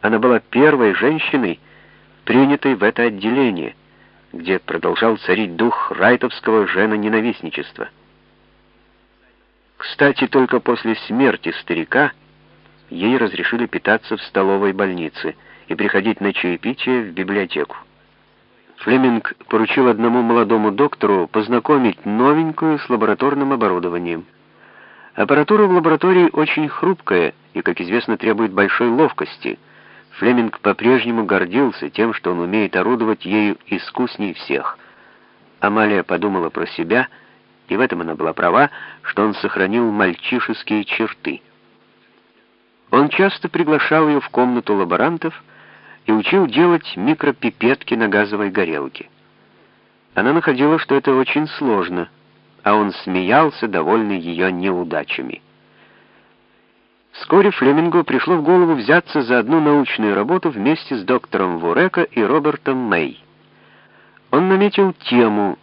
Она была первой женщиной, принятой в это отделение, где продолжал царить дух райтовского женоненавистничества. Кстати, только после смерти старика ей разрешили питаться в столовой больнице и приходить на чаепитие в библиотеку. Флеминг поручил одному молодому доктору познакомить новенькую с лабораторным оборудованием. Аппаратура в лаборатории очень хрупкая и, как известно, требует большой ловкости. Флеминг по-прежнему гордился тем, что он умеет орудовать ею искусней всех. Амалия подумала про себя, и в этом она была права, что он сохранил мальчишеские черты. Он часто приглашал ее в комнату лаборантов, и учил делать микропипетки на газовой горелке. Она находила, что это очень сложно, а он смеялся, довольный ее неудачами. Вскоре Флемингу пришло в голову взяться за одну научную работу вместе с доктором Вурека и Робертом Мэй. Он наметил тему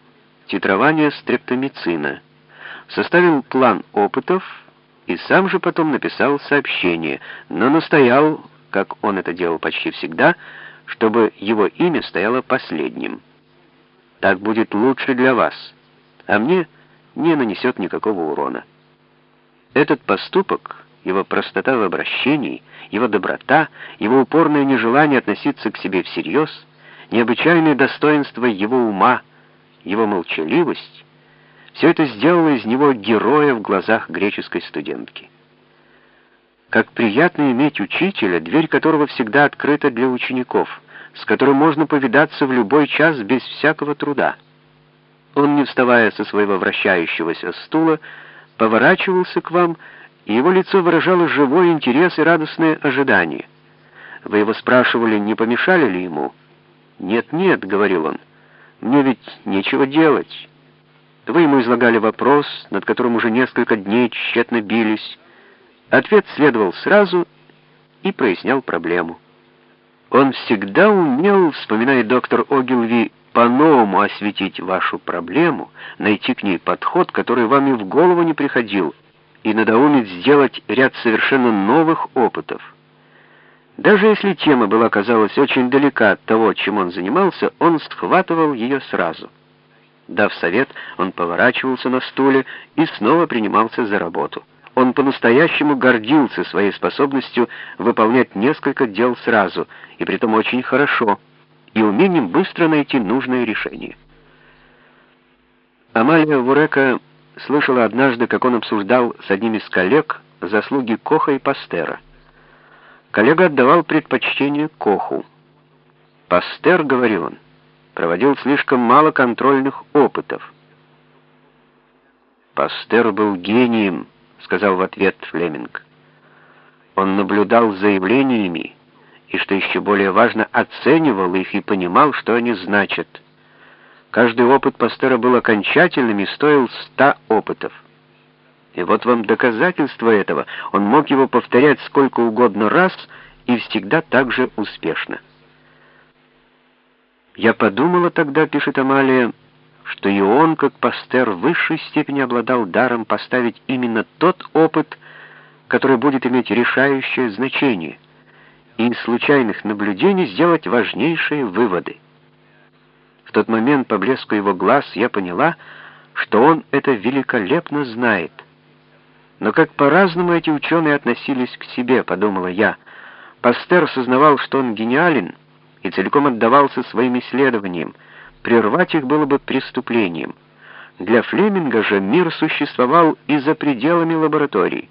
титрования стрептомицина, составил план опытов и сам же потом написал сообщение, но настоял как он это делал почти всегда, чтобы его имя стояло последним. Так будет лучше для вас, а мне не нанесет никакого урона. Этот поступок, его простота в обращении, его доброта, его упорное нежелание относиться к себе всерьез, необычайное достоинство его ума, его молчаливость, все это сделало из него героя в глазах греческой студентки. Как приятно иметь учителя, дверь которого всегда открыта для учеников, с которым можно повидаться в любой час без всякого труда. Он, не вставая со своего вращающегося стула, поворачивался к вам, и его лицо выражало живой интерес и радостное ожидание. Вы его спрашивали, не помешали ли ему? «Нет-нет», — говорил он, — «мне ведь нечего делать». Вы ему излагали вопрос, над которым уже несколько дней тщетно бились, Ответ следовал сразу и прояснял проблему. Он всегда умел, вспоминает доктор Огилви, по-новому осветить вашу проблему, найти к ней подход, который вам и в голову не приходил, и надоумить сделать ряд совершенно новых опытов. Даже если тема была, казалось, очень далека от того, чем он занимался, он схватывал ее сразу. Дав совет, он поворачивался на стуле и снова принимался за работу он по-настоящему гордился своей способностью выполнять несколько дел сразу, и притом очень хорошо, и умением быстро найти нужное решение. Амалия Вурека слышала однажды, как он обсуждал с одним из коллег заслуги Коха и Пастера. Коллега отдавал предпочтение Коху. Пастер, говорил он, проводил слишком мало контрольных опытов. Пастер был гением, сказал в ответ Флеминг. Он наблюдал за явлениями и, что еще более важно, оценивал их и понимал, что они значат. Каждый опыт Пастера был окончательным и стоил ста опытов. И вот вам доказательство этого. Он мог его повторять сколько угодно раз и всегда так же успешно. «Я подумала тогда, — пишет Амалия, — что и он, как пастер, в высшей степени обладал даром поставить именно тот опыт, который будет иметь решающее значение, и из случайных наблюдений сделать важнейшие выводы. Тот момент по блеску его глаз я поняла, что он это великолепно знает. Но как по-разному эти ученые относились к себе, подумала я. Пастер сознавал, что он гениален, и целиком отдавался своим исследованиям, Прервать их было бы преступлением. Для Флеминга же мир существовал и за пределами лаборатории.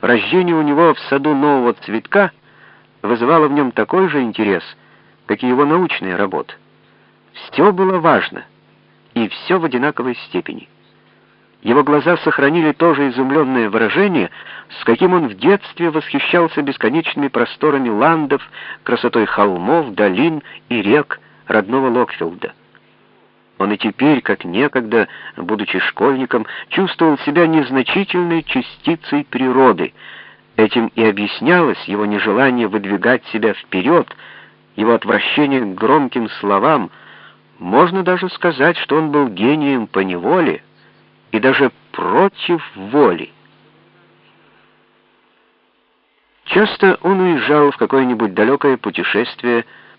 Рождение у него в саду нового цветка вызывало в нем такой же интерес, как и его научная работа. Все было важно, и все в одинаковой степени. Его глаза сохранили то же изумленное выражение, с каким он в детстве восхищался бесконечными просторами ландов, красотой холмов, долин и рек родного Локфилда. Он и теперь, как некогда, будучи школьником, чувствовал себя незначительной частицей природы. Этим и объяснялось его нежелание выдвигать себя вперед, его отвращение к громким словам. Можно даже сказать, что он был гением по неволе и даже против воли. Часто он уезжал в какое-нибудь далекое путешествие,